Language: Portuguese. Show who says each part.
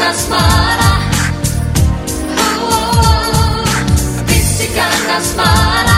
Speaker 1: Pissikana para. Oh, oh, oh. Pissikana para.